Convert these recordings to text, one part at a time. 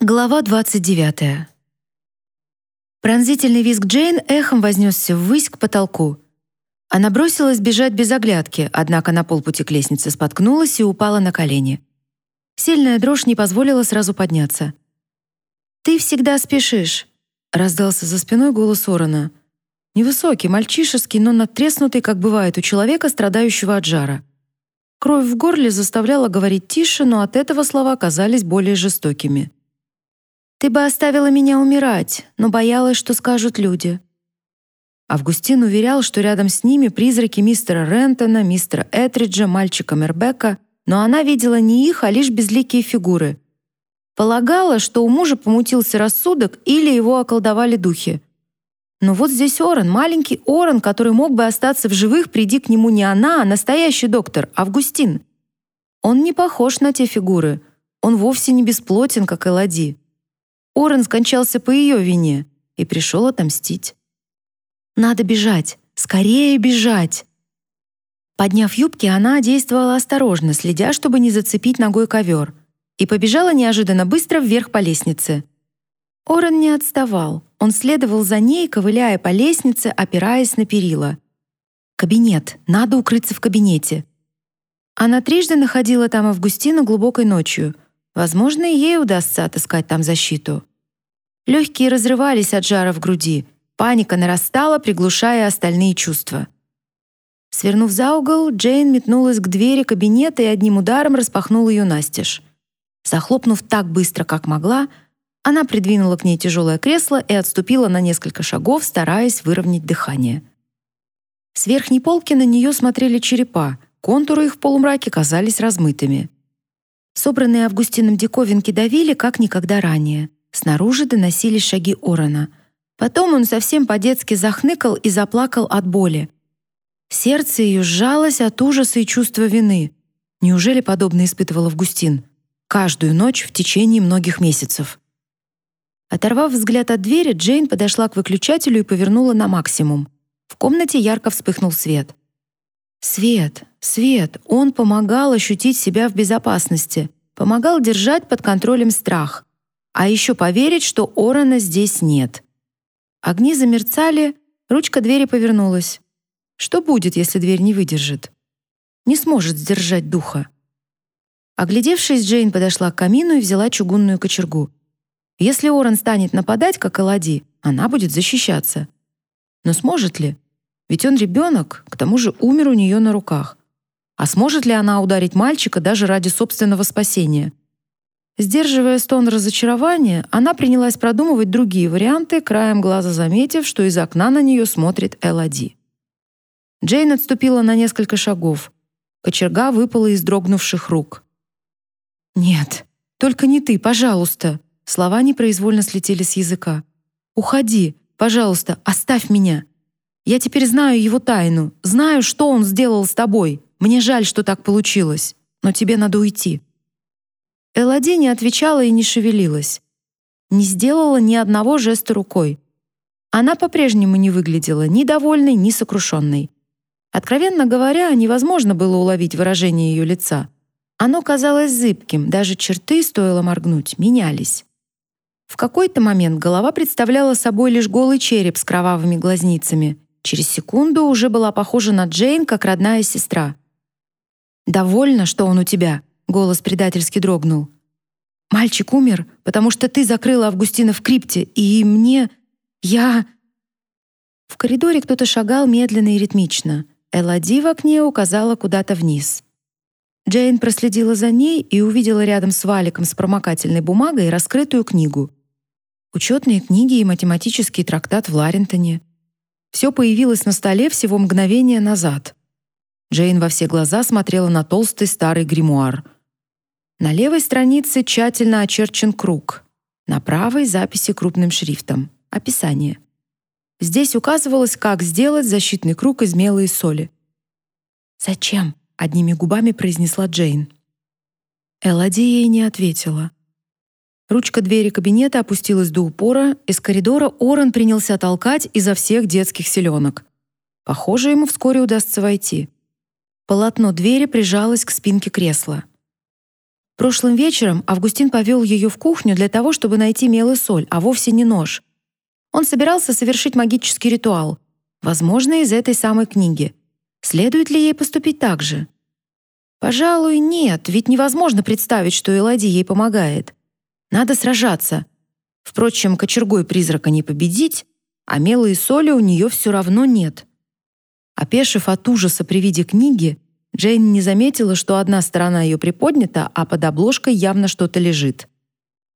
Глава 29. Пронзительный визг Джейн эхом вознесся ввысь к потолку. Она бросилась бежать без оглядки, однако на полпути к лестнице споткнулась и упала на колени. Сильная дрожь не позволила сразу подняться. «Ты всегда спешишь», — раздался за спиной голос Орона. Невысокий, мальчишеский, но надтреснутый, как бывает у человека, страдающего от жара. Кровь в горле заставляла говорить тише, но от этого слова казались более жестокими. Ты бы оставила меня умирать, но боялась, что скажут люди. Августин уверял, что рядом с ними призраки мистера Рентона, мистера Этриджа, мальчика Мербека, но она видела не их, а лишь безликие фигуры. Полагала, что у мужа помутился рассудок или его околдовали духи. Но вот здесь Орен, маленький Орен, который мог бы остаться в живых, приди к нему не она, а настоящий доктор, Августин. Он не похож на те фигуры. Он вовсе не бесплотен, как Элади. Орен скончался по ее вине и пришел отомстить. Надо бежать, скорее бежать. Подняв юбки, она действовала осторожно, следя, чтобы не зацепить ногой ковер, и побежала неожиданно быстро вверх по лестнице. Орен не отставал. Он следовал за ней, ковыляя по лестнице, опираясь на перила. Кабинет. Надо укрыться в кабинете. Она трижды находила там Августину глубокой ночью. Возможно, ей удастся отыскать там защиту. Легкие разрывались от жара в груди. Паника нарастала, приглушая остальные чувства. Свернув за угол, Джейн метнулась к двери кабинета и одним ударом распахнула ее настежь. Захлопнув так быстро, как могла, она придвинула к ней тяжелое кресло и отступила на несколько шагов, стараясь выровнять дыхание. С верхней полки на нее смотрели черепа, контуры их в полумраке казались размытыми. Собранные Августином диковинки давили, как никогда ранее. Снаружи доносились шаги Орона. Потом он совсем по-детски захныкал и заплакал от боли. Сердце ее сжалось от ужаса и чувства вины. Неужели подобное испытывал Августин? Каждую ночь в течение многих месяцев. Оторвав взгляд от двери, Джейн подошла к выключателю и повернула на максимум. В комнате ярко вспыхнул свет. Свет, свет, он помогал ощутить себя в безопасности, помогал держать под контролем страх. А еще поверить, что Орона здесь нет. Огни замерцали, ручка двери повернулась. Что будет, если дверь не выдержит? Не сможет сдержать духа. Оглядевшись, Джейн подошла к камину и взяла чугунную кочергу. Если Орен станет нападать, как Элади, она будет защищаться. Но сможет ли? Ведь он ребенок, к тому же умер у нее на руках. А сможет ли она ударить мальчика даже ради собственного спасения? Сдерживая стон разочарования, она принялась продумывать другие варианты, краем глаза заметив, что из окна на нее смотрит Элоди. Джейн отступила на несколько шагов. Кочерга выпала из дрогнувших рук. «Нет, только не ты, пожалуйста!» Слова непроизвольно слетели с языка. «Уходи, пожалуйста, оставь меня. Я теперь знаю его тайну, знаю, что он сделал с тобой. Мне жаль, что так получилось, но тебе надо уйти». Элоди не отвечала и не шевелилась. Не сделала ни одного жеста рукой. Она по-прежнему не выглядела ни довольной, ни сокрушенной. Откровенно говоря, невозможно было уловить выражение ее лица. Оно казалось зыбким, даже черты, стоило моргнуть, менялись. В какой-то момент голова представляла собой лишь голый череп с кровавыми глазницами. Через секунду уже была похожа на Джейн, как родная сестра. «Довольно, что он у тебя», Голос предательски дрогнул. «Мальчик умер, потому что ты закрыла Августина в крипте, и мне... я...» В коридоре кто-то шагал медленно и ритмично. Элоди в окне указала куда-то вниз. Джейн проследила за ней и увидела рядом с валиком с промокательной бумагой раскрытую книгу. Учетные книги и математический трактат в Ларентоне. Все появилось на столе всего мгновение назад. Джейн во все глаза смотрела на толстый старый гримуар — на левой странице тщательно очерчен круг, на правой записи крупным шрифтом. Описание. Здесь указывалось, как сделать защитный круг из мела и соли. «Зачем?» — одними губами произнесла Джейн. Элоди ей не ответила. Ручка двери кабинета опустилась до упора, из коридора Орен принялся толкать изо всех детских селенок. Похоже, ему вскоре удастся войти. Полотно двери прижалось к спинке кресла. Прошлым вечером Августин повел ее в кухню для того, чтобы найти мел и соль, а вовсе не нож. Он собирался совершить магический ритуал, возможно, из этой самой книги. Следует ли ей поступить так же? Пожалуй, нет, ведь невозможно представить, что Элоди ей помогает. Надо сражаться. Впрочем, кочергой призрака не победить, а мела и соли у нее все равно нет. Опешив от ужаса при виде книги, Джейн не заметила, что одна сторона ее приподнята, а под обложкой явно что-то лежит.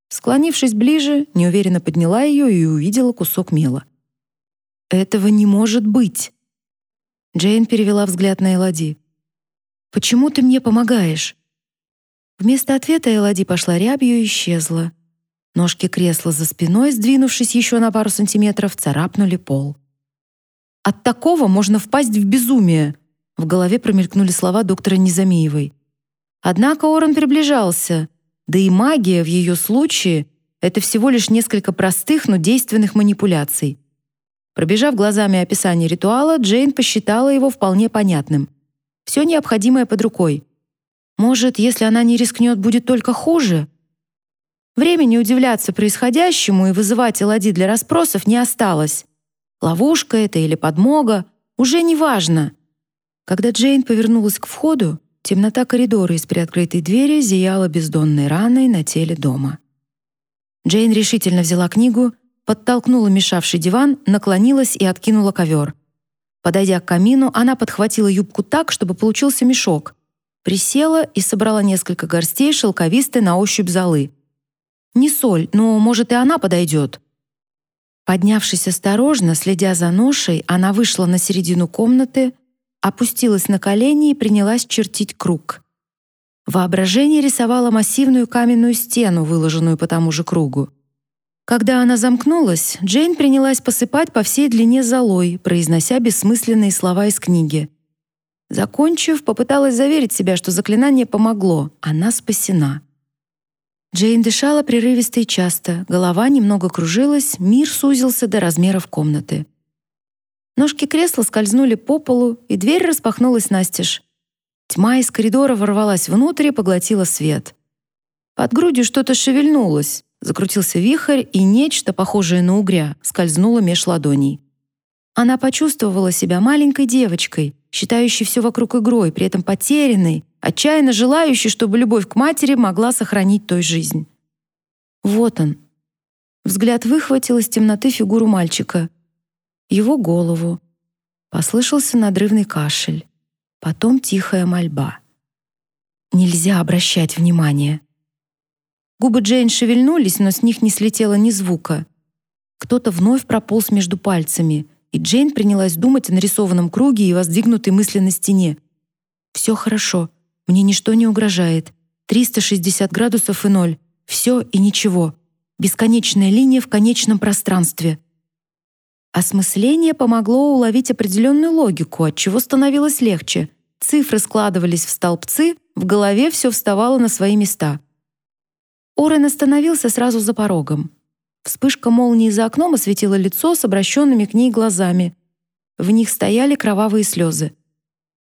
Склонившись ближе, неуверенно подняла ее и увидела кусок мела. «Этого не может быть!» Джейн перевела взгляд на Элоди. «Почему ты мне помогаешь?» Вместо ответа Элоди пошла рябью и исчезла. Ножки кресла за спиной, сдвинувшись еще на пару сантиметров, царапнули пол. «От такого можно впасть в безумие!» В голове промелькнули слова доктора Незамеевой. Однако Орен приближался, да и магия в ее случае — это всего лишь несколько простых, но действенных манипуляций. Пробежав глазами описание ритуала, Джейн посчитала его вполне понятным. Все необходимое под рукой. Может, если она не рискнет, будет только хуже? Времени удивляться происходящему и вызывать Элоди для расспросов не осталось. Ловушка это или подмога, уже не важно. Когда Джейн повернулась к входу, темнота коридора из приоткрытой двери зияла бездонной раной на теле дома. Джейн решительно взяла книгу, подтолкнула мешавший диван, наклонилась и откинула ковер. Подойдя к камину, она подхватила юбку так, чтобы получился мешок, присела и собрала несколько горстей шелковистой на ощупь золы. Не соль, но, может, и она подойдет. Поднявшись осторожно, следя за ношей, она вышла на середину комнаты, опустилась на колени и принялась чертить круг. Воображение рисовало массивную каменную стену, выложенную по тому же кругу. Когда она замкнулась, Джейн принялась посыпать по всей длине золой, произнося бессмысленные слова из книги. Закончив, попыталась заверить себя, что заклинание помогло, она спасена. Джейн дышала прерывисто и часто, голова немного кружилась, мир сузился до размеров комнаты. Ножки кресла скользнули по полу, и дверь распахнулась настежь. Тьма из коридора ворвалась внутрь и поглотила свет. Под грудью что-то шевельнулось, закрутился вихрь, и нечто, похожее на угря, скользнуло меж ладоней. Она почувствовала себя маленькой девочкой, считающей все вокруг игрой, при этом потерянной, отчаянно желающий, чтобы любовь к матери могла сохранить той жизнь. Вот он. Взгляд выхватил из темноты фигуру мальчика. Его голову. Послышался надрывный кашель. Потом тихая мольба. Нельзя обращать внимание. Губы Джейн шевельнулись, но с них не слетело ни звука. Кто-то вновь прополз между пальцами, и Джейн принялась думать о нарисованном круге и воздвигнутой мысленной стене. «Все хорошо. Мне ничто не угрожает. 360 градусов и ноль. Все и ничего. Бесконечная линия в конечном пространстве. Осмысление помогло уловить определенную логику, от чего становилось легче. Цифры складывались в столбцы, в голове все вставало на свои места. Орен остановился сразу за порогом. Вспышка молнии за окном осветила лицо с обращенными к ней глазами. В них стояли кровавые слезы.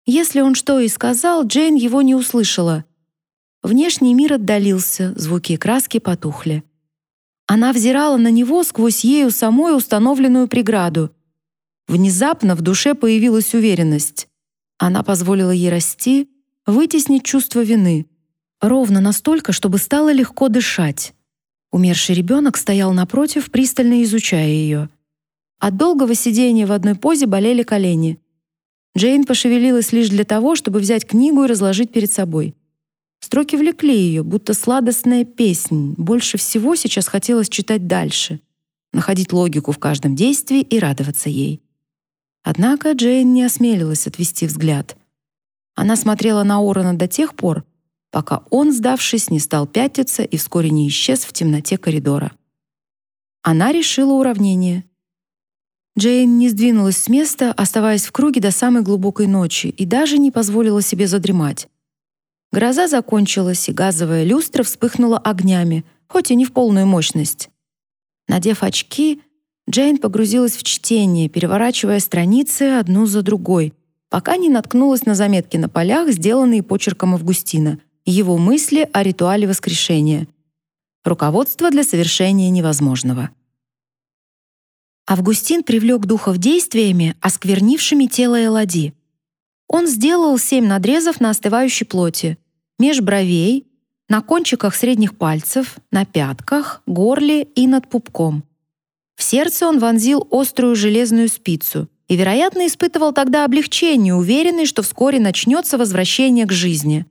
Если он что и сказал, Джейн его не услышала. Внешний мир отдалился, звуки и краски потухли. Она взирала на него сквозь ею самой установленную преграду. Внезапно в душе появилась уверенность. Она позволила ей расти, вытеснить чувство вины. Ровно настолько, чтобы стало легко дышать. Умерший ребенок стоял напротив, пристально изучая ее. От долгого сидения в одной позе болели колени. Джейн пошевелилась лишь для того, чтобы взять книгу и разложить перед собой. Строки влекли ее, будто сладостная песнь. Больше всего сейчас хотелось читать дальше, находить логику в каждом действии и радоваться ей. Однако Джейн не осмелилась отвести взгляд. Она смотрела на Орона до тех пор, пока он, сдавшись, не стал пятиться и вскоре не исчез в темноте коридора. Она решила уравнение. Джейн не сдвинулась с места, оставаясь в круге до самой глубокой ночи, и даже не позволила себе задремать. Гроза закончилась, и газовая люстра вспыхнула огнями, хоть и не в полную мощность. Надев очки, Джейн погрузилась в чтение, переворачивая страницы одну за другой, пока не наткнулась на заметки на полях, сделанные почерком Августина, его мысли о ритуале воскрешения. Руководство для совершения невозможного. Августин привлек духов действиями, осквернившими тело Элади. Он сделал семь надрезов на остывающей плоти, меж бровей, на кончиках средних пальцев, на пятках, горле и над пупком. В сердце он вонзил острую железную спицу и, вероятно, испытывал тогда облегчение, уверенный, что вскоре начнется возвращение к жизни.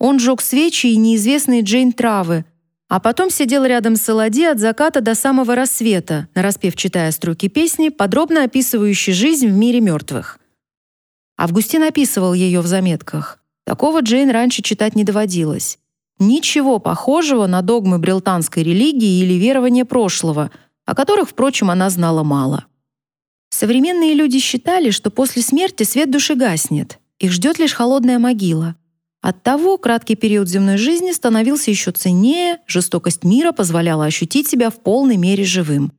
Он жег свечи и неизвестные Джейн травы, а потом сидел рядом с Элади от заката до самого рассвета, нараспев читая строки песни, подробно описывающей жизнь в мире мертвых. Августин описывал ее в заметках. Такого Джейн раньше читать не доводилось. Ничего похожего на догмы брилтанской религии или верования прошлого, о которых, впрочем, она знала мало. Современные люди считали, что после смерти свет души гаснет, их ждет лишь холодная могила — Оттого краткий период земной жизни становился еще ценнее, жестокость мира позволяла ощутить себя в полной мере живым.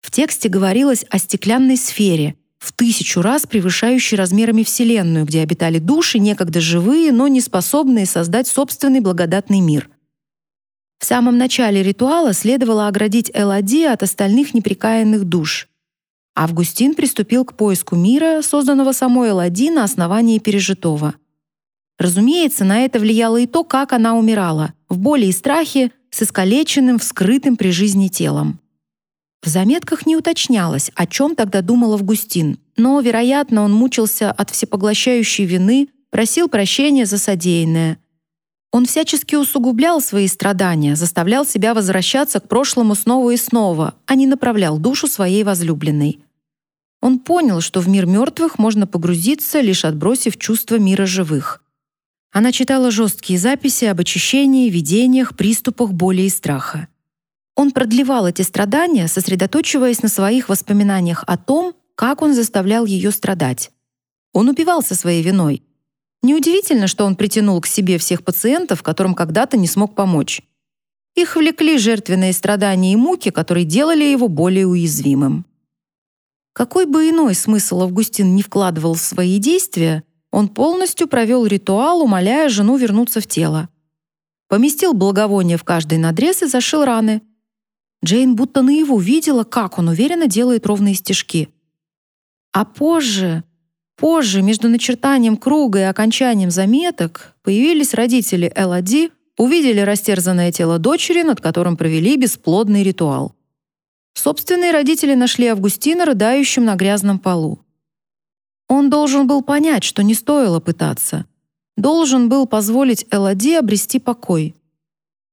В тексте говорилось о стеклянной сфере, в тысячу раз превышающей размерами Вселенную, где обитали души, некогда живые, но не способные создать собственный благодатный мир. В самом начале ритуала следовало оградить Элади от остальных неприкаянных душ. Августин приступил к поиску мира, созданного самой Элади на основании пережитого — Разумеется, на это влияло и то, как она умирала, в боли и страхе, с искалеченным, вскрытым при жизни телом. В заметках не уточнялось, о чем тогда думал Августин, но, вероятно, он мучился от всепоглощающей вины, просил прощения за содеянное. Он всячески усугублял свои страдания, заставлял себя возвращаться к прошлому снова и снова, а не направлял душу своей возлюбленной. Он понял, что в мир мертвых можно погрузиться, лишь отбросив чувство мира живых. Она читала жесткие записи об очищении, видениях, приступах боли и страха. Он продлевал эти страдания, сосредоточиваясь на своих воспоминаниях о том, как он заставлял ее страдать. Он упивался своей виной. Неудивительно, что он притянул к себе всех пациентов, которым когда-то не смог помочь. Их влекли жертвенные страдания и муки, которые делали его более уязвимым. Какой бы иной смысл Августин не вкладывал в свои действия, он полностью провел ритуал, умоляя жену вернуться в тело. Поместил благовоние в каждый надрез и зашил раны. Джейн будто наяву видела, как он уверенно делает ровные стежки. А позже, позже, между начертанием круга и окончанием заметок, появились родители Эллади, увидели растерзанное тело дочери, над которым провели бесплодный ритуал. Собственные родители нашли Августина рыдающим на грязном полу. Он должен был понять, что не стоило пытаться. Должен был позволить Элоди обрести покой.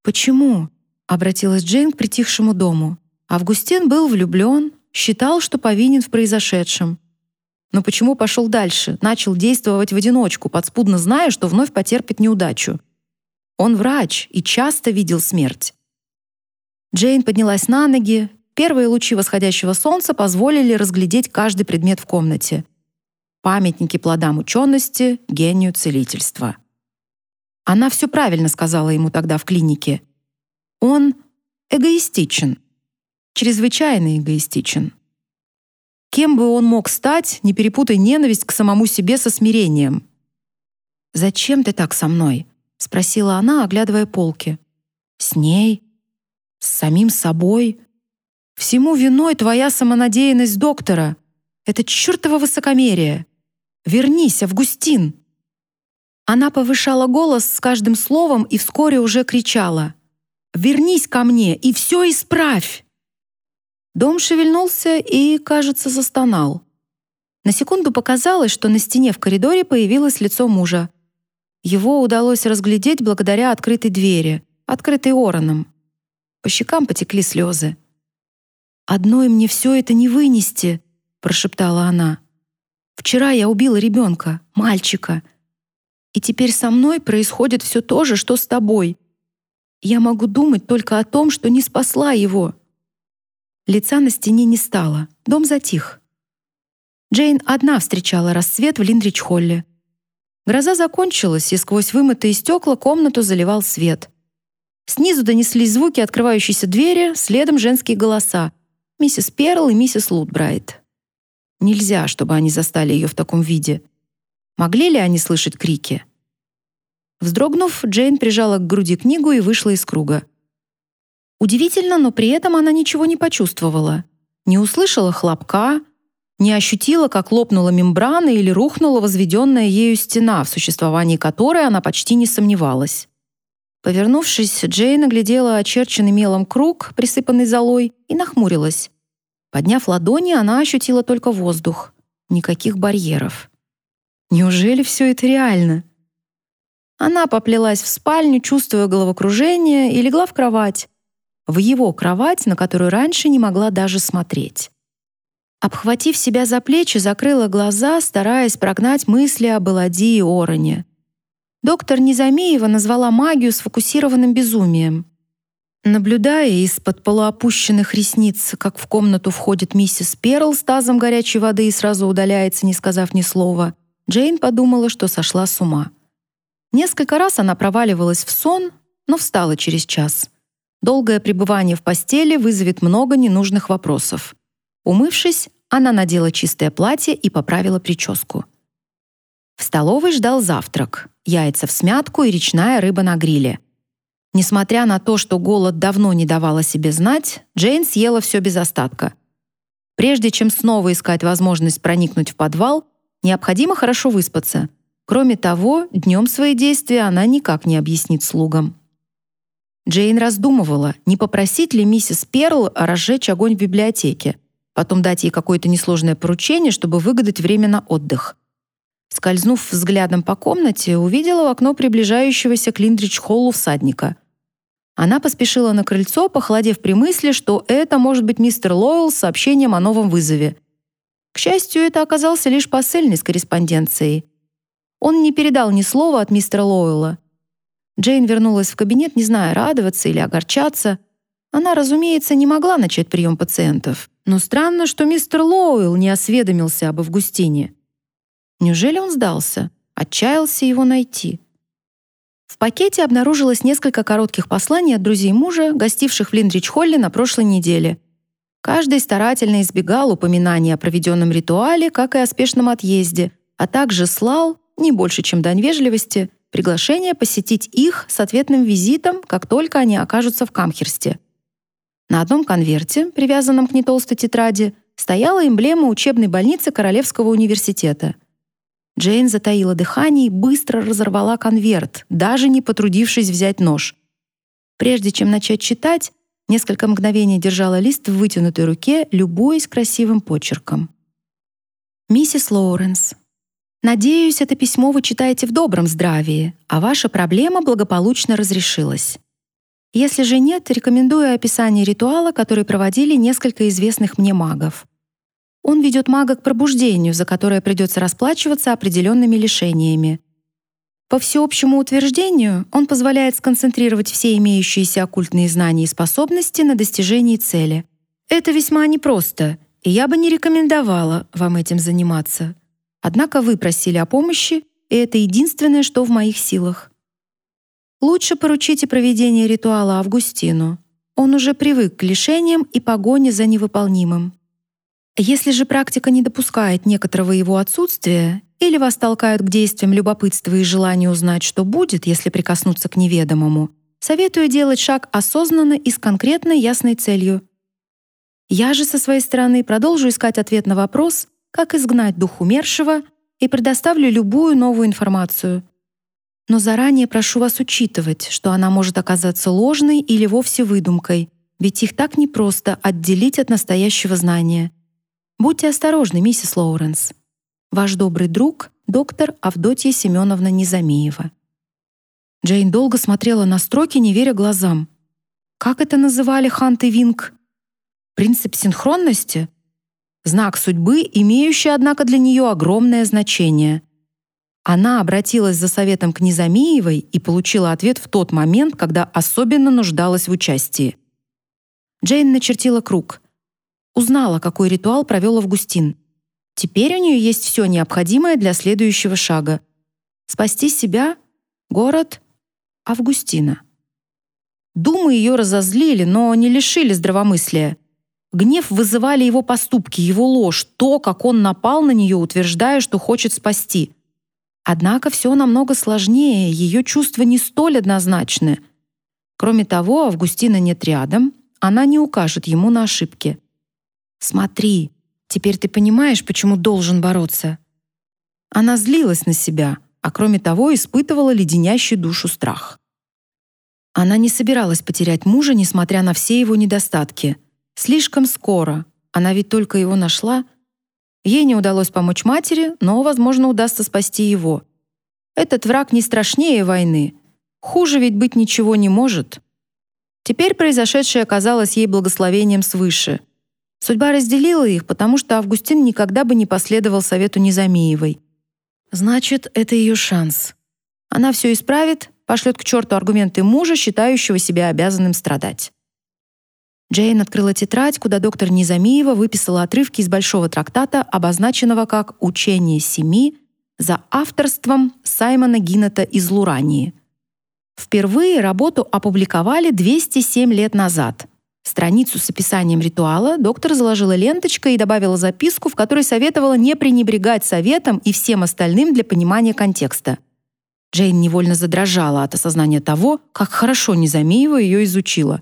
«Почему?» — обратилась Джейн к притихшему дому. Августин был влюблен, считал, что повинен в произошедшем. Но почему пошел дальше, начал действовать в одиночку, подспудно зная, что вновь потерпит неудачу? Он врач и часто видел смерть. Джейн поднялась на ноги. Первые лучи восходящего солнца позволили разглядеть каждый предмет в комнате — памятники плодам учености, гению целительства. Она все правильно сказала ему тогда в клинике. Он эгоистичен, чрезвычайно эгоистичен. Кем бы он мог стать, не перепутай ненависть к самому себе со смирением. «Зачем ты так со мной?» — спросила она, оглядывая полки. «С ней? С самим собой? Всему виной твоя самонадеянность доктора. Это чертово высокомерие. Вернись, Августин!» Она повышала голос с каждым словом и вскоре уже кричала. «Вернись ко мне и все исправь!» Дом шевельнулся и, кажется, застонал. На секунду показалось, что на стене в коридоре появилось лицо мужа. Его удалось разглядеть благодаря открытой двери, открытой Ороном. По щекам потекли слезы. «Одной мне все это не вынести», — прошептала она. Вчера я убила ребенка, мальчика. И теперь со мной происходит все то же, что с тобой. Я могу думать только о том, что не спасла его. Лица на стене не стало. Дом затих. Джейн одна встречала рассвет в Линдрич-холле. Гроза закончилась, и сквозь вымытые стекла комнату заливал свет. Снизу донеслись звуки открывающейся двери, следом женские голоса. Миссис Перл и миссис Лутбрайт. Нельзя, чтобы они застали ее в таком виде. Могли ли они слышать крики? Вздрогнув, Джейн прижала к груди книгу и вышла из круга. Удивительно, но при этом она ничего не почувствовала. Не услышала хлопка, не ощутила, как лопнула мембрана или рухнула возведенная ею стена, в существовании которой она почти не сомневалась. Повернувшись, Джейн оглядела очерченный мелом круг, присыпанный золой, и нахмурилась. Подняв ладони, она ощутила только воздух. Никаких барьеров. Неужели все это реально? Она поплелась в спальню, чувствуя головокружение, и легла в кровать. В его кровать, на которую раньше не могла даже смотреть. Обхватив себя за плечи, закрыла глаза, стараясь прогнать мысли об Элади и Ороне. Доктор Низамеева назвала магию сфокусированным безумием. Наблюдая из-под полуопущенных ресниц, как в комнату входит миссис Перл с тазом горячей воды и сразу удаляется, не сказав ни слова, Джейн подумала, что сошла с ума. Несколько раз она проваливалась в сон, но встала через час. Долгое пребывание в постели вызовет много ненужных вопросов. Умывшись, она надела чистое платье и поправила прическу. В столовой ждал завтрак: яйца в смятку и речная рыба на гриле. Несмотря на то, что голод давно не давал о себе знать, Джейн съела все без остатка. Прежде чем снова искать возможность проникнуть в подвал, необходимо хорошо выспаться. Кроме того, днем свои действия она никак не объяснит слугам. Джейн раздумывала, не попросить ли миссис Перл разжечь огонь в библиотеке, потом дать ей какое-то несложное поручение, чтобы выгадать время на отдых. Скользнув взглядом по комнате, увидела в окно приближающегося к Линдрич-холлу всадника. Она поспешила на крыльцо, похолодев при мысли, что это может быть мистер Лойл с сообщением о новом вызове. К счастью, это оказался лишь посыльный с корреспонденцией. Он не передал ни слова от мистера Лойла. Джейн вернулась в кабинет, не зная, радоваться или огорчаться. Она, разумеется, не могла начать прием пациентов. Но странно, что мистер Лоуэлл не осведомился об Августине. Неужели он сдался? Отчаялся его найти. В пакете обнаружилось несколько коротких посланий от друзей мужа, гостивших в Линдрич-холле на прошлой неделе. Каждый старательно избегал упоминания о проведенном ритуале, как и о спешном отъезде, а также слал, не больше, чем дань вежливости, приглашение посетить их с ответным визитом, как только они окажутся в Камхерсте. На одном конверте, привязанном к нетолстой тетради, стояла эмблема учебной больницы Королевского университета — Джейн затаила дыхание и быстро разорвала конверт, даже не потрудившись взять нож. Прежде чем начать читать, несколько мгновений держала лист в вытянутой руке, любуясь красивым почерком. «Миссис Лоуренс, надеюсь, это письмо вы читаете в добром здравии, а ваша проблема благополучно разрешилась. Если же нет, рекомендую описание ритуала, который проводили несколько известных мне магов. Он ведет мага к пробуждению, за которое придется расплачиваться определенными лишениями. По всеобщему утверждению, он позволяет сконцентрировать все имеющиеся оккультные знания и способности на достижении цели. Это весьма непросто, и я бы не рекомендовала вам этим заниматься. Однако вы просили о помощи, и это единственное, что в моих силах. Лучше поручите проведение ритуала Августину. Он уже привык к лишениям и погоне за невыполнимым. Если же практика не допускает некоторого его отсутствия или вас толкают к действиям любопытства и желания узнать, что будет, если прикоснуться к неведомому, советую делать шаг осознанно и с конкретной ясной целью. Я же со своей стороны продолжу искать ответ на вопрос, как изгнать дух умершего, и предоставлю любую новую информацию. Но заранее прошу вас учитывать, что она может оказаться ложной или вовсе выдумкой, ведь их так непросто отделить от настоящего знания. Будьте осторожны, миссис Лоуренс. Ваш добрый друг, доктор Авдотья Семеновна Незамеева. Джейн долго смотрела на строки, не веря глазам. Как это называли Хант и Винг? Принцип синхронности? Знак судьбы, имеющий, однако, для нее огромное значение. Она обратилась за советом к Незамеевой и получила ответ в тот момент, когда особенно нуждалась в участии. Джейн начертила круг — Узнала, какой ритуал провел Августин. Теперь у нее есть все необходимое для следующего шага. Спасти себя, город, Августина. Думы ее разозлили, но не лишили здравомыслия. Гнев вызывали его поступки, его ложь, то, как он напал на нее, утверждая, что хочет спасти. Однако все намного сложнее, ее чувства не столь однозначны. Кроме того, Августина нет рядом, она не укажет ему на ошибки. «Смотри, теперь ты понимаешь, почему должен бороться». Она злилась на себя, а кроме того испытывала леденящий душу страх. Она не собиралась потерять мужа, несмотря на все его недостатки. Слишком скоро. Она ведь только его нашла. Ей не удалось помочь матери, но, возможно, удастся спасти его. Этот враг не страшнее войны. Хуже ведь быть ничего не может. Теперь произошедшее оказалось ей благословением свыше. Судьба разделила их, потому что Августин никогда бы не последовал совету Незамеевой. Значит, это ее шанс. Она все исправит, пошлет к черту аргументы мужа, считающего себя обязанным страдать. Джейн открыла тетрадь, куда доктор Низамиева выписала отрывки из большого трактата, обозначенного как «Учение семи» за авторством Саймона Гиннета из Лурании. Впервые работу опубликовали 207 лет назад. Страницу с описанием ритуала доктор заложила ленточкой и добавила записку, в которой советовала не пренебрегать советом и всем остальным для понимания контекста. Джейн невольно задрожала от осознания того, как хорошо Незамеева ее изучила.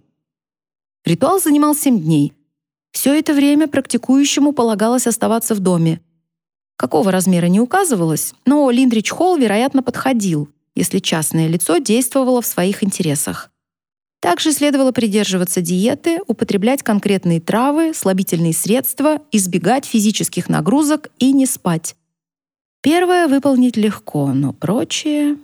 Ритуал занимал семь дней. Все это время практикующему полагалось оставаться в доме. Какого размера не указывалось, но Линдрич Холл, вероятно, подходил, если частное лицо действовало в своих интересах. Также следовало придерживаться диеты, употреблять конкретные травы, слабительные средства, избегать физических нагрузок и не спать. Первое выполнить легко, но прочее...